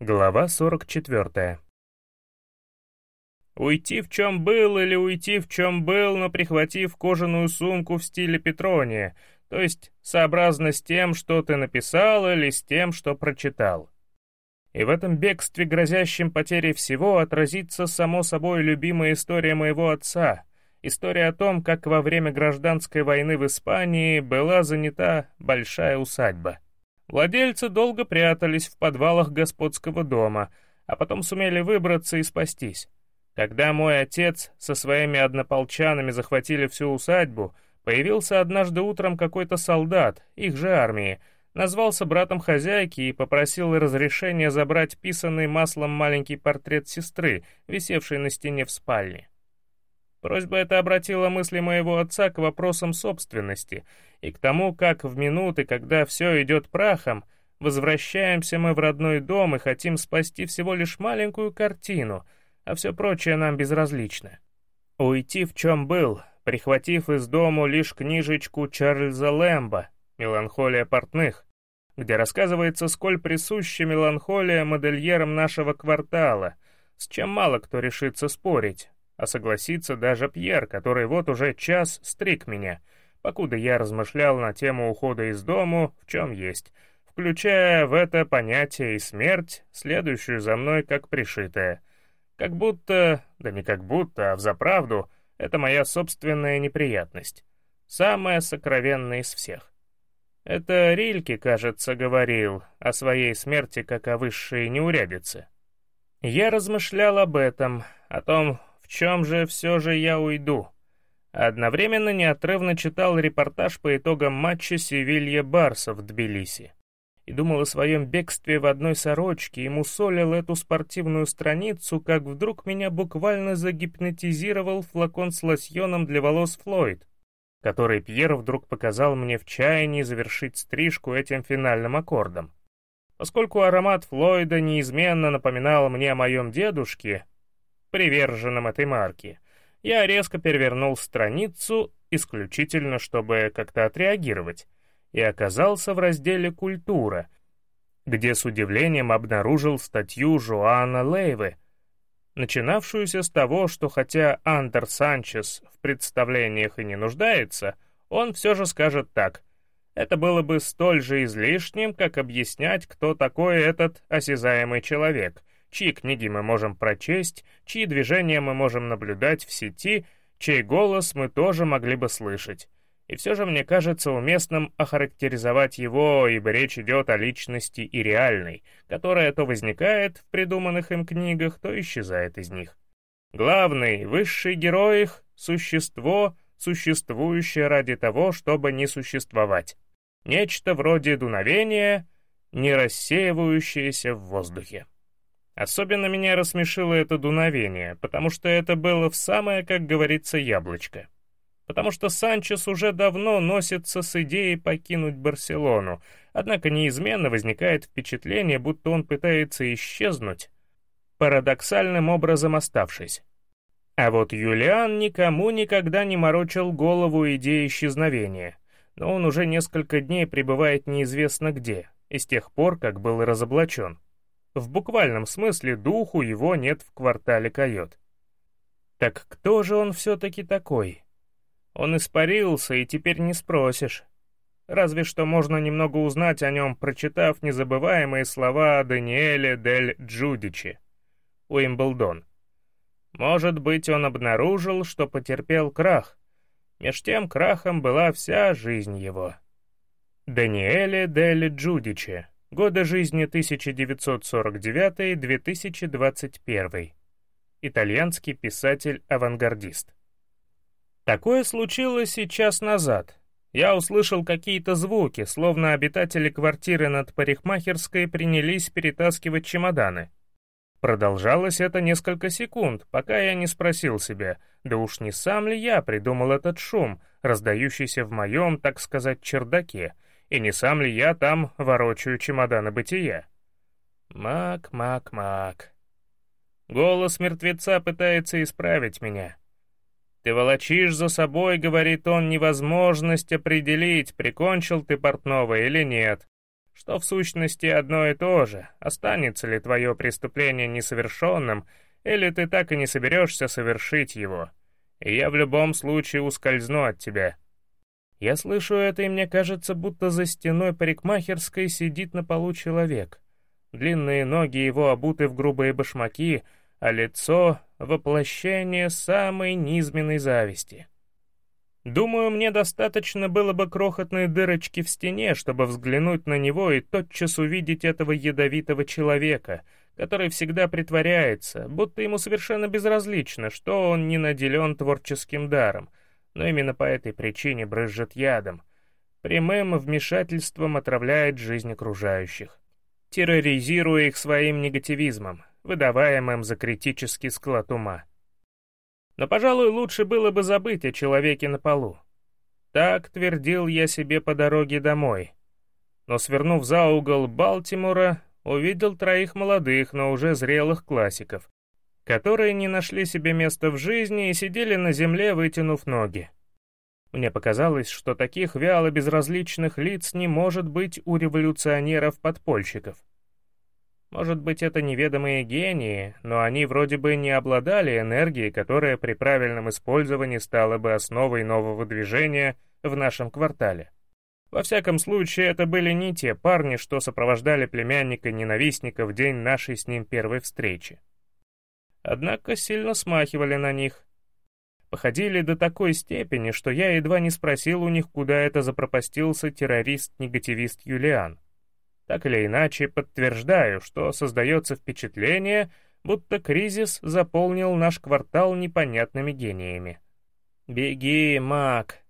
Глава 44 Уйти в чем был или уйти в чем был, но прихватив кожаную сумку в стиле Петрония, то есть сообразно с тем, что ты написал или с тем, что прочитал. И в этом бегстве, грозящем потерей всего, отразится само собой любимая история моего отца, история о том, как во время гражданской войны в Испании была занята большая усадьба. Владельцы долго прятались в подвалах господского дома, а потом сумели выбраться и спастись. Когда мой отец со своими однополчанами захватили всю усадьбу, появился однажды утром какой-то солдат, их же армии, назвался братом хозяйки и попросил разрешения забрать писанный маслом маленький портрет сестры, висевший на стене в спальне. Просьба эта обратила мысли моего отца к вопросам собственности и к тому, как в минуты, когда все идет прахом, возвращаемся мы в родной дом и хотим спасти всего лишь маленькую картину, а все прочее нам безразлично. Уйти в чем был, прихватив из дому лишь книжечку Чарльза Лэмбо «Меланхолия портных», где рассказывается, сколь присуща меланхолия модельерам нашего квартала, с чем мало кто решится спорить, а согласится даже Пьер, который вот уже час стриг меня, покуда я размышлял на тему ухода из дому, в чем есть, включая в это понятие и смерть, следующую за мной как пришитая. Как будто, да не как будто, а взаправду, это моя собственная неприятность. Самая сокровенная из всех. Это Рильке, кажется, говорил о своей смерти как о высшей неурядице. Я размышлял об этом, о том, чем же все же я уйду? Одновременно неотрывно читал репортаж по итогам матча Севилья-Барса в Тбилиси и думал о своем бегстве в одной сорочке и мусолил эту спортивную страницу, как вдруг меня буквально загипнотизировал флакон с лосьоном для волос Флойд, который Пьер вдруг показал мне в чаянии завершить стрижку этим финальным аккордом. Поскольку аромат Флойда неизменно напоминал мне о моем дедушке, приверженным этой марки. Я резко перевернул страницу, исключительно чтобы как-то отреагировать, и оказался в разделе «Культура», где с удивлением обнаружил статью Жуана Лейвы, начинавшуюся с того, что хотя Андер Санчес в представлениях и не нуждается, он все же скажет так. Это было бы столь же излишним, как объяснять, кто такой этот осязаемый человек, чьи книги мы можем прочесть, чьи движения мы можем наблюдать в сети, чей голос мы тоже могли бы слышать. И все же мне кажется уместным охарактеризовать его, ибо речь идет о личности и реальной, которая то возникает в придуманных им книгах, то исчезает из них. Главный, высший герой их — существо, существующее ради того, чтобы не существовать. Нечто вроде дуновения, не рассеивающееся в воздухе. Особенно меня рассмешило это дуновение, потому что это было в самое, как говорится, яблочко. Потому что Санчес уже давно носится с идеей покинуть Барселону, однако неизменно возникает впечатление, будто он пытается исчезнуть, парадоксальным образом оставшись. А вот Юлиан никому никогда не морочил голову идеей исчезновения, но он уже несколько дней пребывает неизвестно где, и с тех пор, как был разоблачен. В буквальном смысле духу его нет в квартале койот. Так кто же он все-таки такой? Он испарился, и теперь не спросишь. Разве что можно немного узнать о нем, прочитав незабываемые слова Даниэля Дель Джудичи, Уимблдон. Может быть, он обнаружил, что потерпел крах. Меж тем крахом была вся жизнь его. Даниэле Дель Джудичи Годы жизни 1949-2021. Итальянский писатель-авангардист. Такое случилось и час назад. Я услышал какие-то звуки, словно обитатели квартиры над парикмахерской принялись перетаскивать чемоданы. Продолжалось это несколько секунд, пока я не спросил себя, да уж не сам ли я придумал этот шум, раздающийся в моем, так сказать, чердаке, и не сам ли я там ворочаю чемоданы бытия? Мак, мак, мак. Голос мертвеца пытается исправить меня. Ты волочишь за собой, говорит он, невозможность определить, прикончил ты портного или нет. Что в сущности одно и то же, останется ли твое преступление несовершенным, или ты так и не соберешься совершить его. И я в любом случае ускользну от тебя. Я слышу это, и мне кажется, будто за стеной парикмахерской сидит на полу человек. Длинные ноги его обуты в грубые башмаки, а лицо — воплощение самой низменной зависти. Думаю, мне достаточно было бы крохотной дырочки в стене, чтобы взглянуть на него и тотчас увидеть этого ядовитого человека, который всегда притворяется, будто ему совершенно безразлично, что он не наделен творческим даром — но именно по этой причине брызжет ядом, прямым вмешательством отравляет жизнь окружающих, терроризируя их своим негативизмом, выдаваемым за критический склад ума. Но, пожалуй, лучше было бы забыть о человеке на полу. Так твердил я себе по дороге домой. Но, свернув за угол Балтимора, увидел троих молодых, но уже зрелых классиков, которые не нашли себе места в жизни и сидели на земле, вытянув ноги. Мне показалось, что таких вяло безразличных лиц не может быть у революционеров-подпольщиков. Может быть, это неведомые гении, но они вроде бы не обладали энергией, которая при правильном использовании стала бы основой нового движения в нашем квартале. Во всяком случае, это были не те парни, что сопровождали племянника-ненавистника в день нашей с ним первой встречи однако сильно смахивали на них. Походили до такой степени, что я едва не спросил у них, куда это запропастился террорист-негативист Юлиан. Так или иначе, подтверждаю, что создается впечатление, будто кризис заполнил наш квартал непонятными гениями. «Беги, маг!»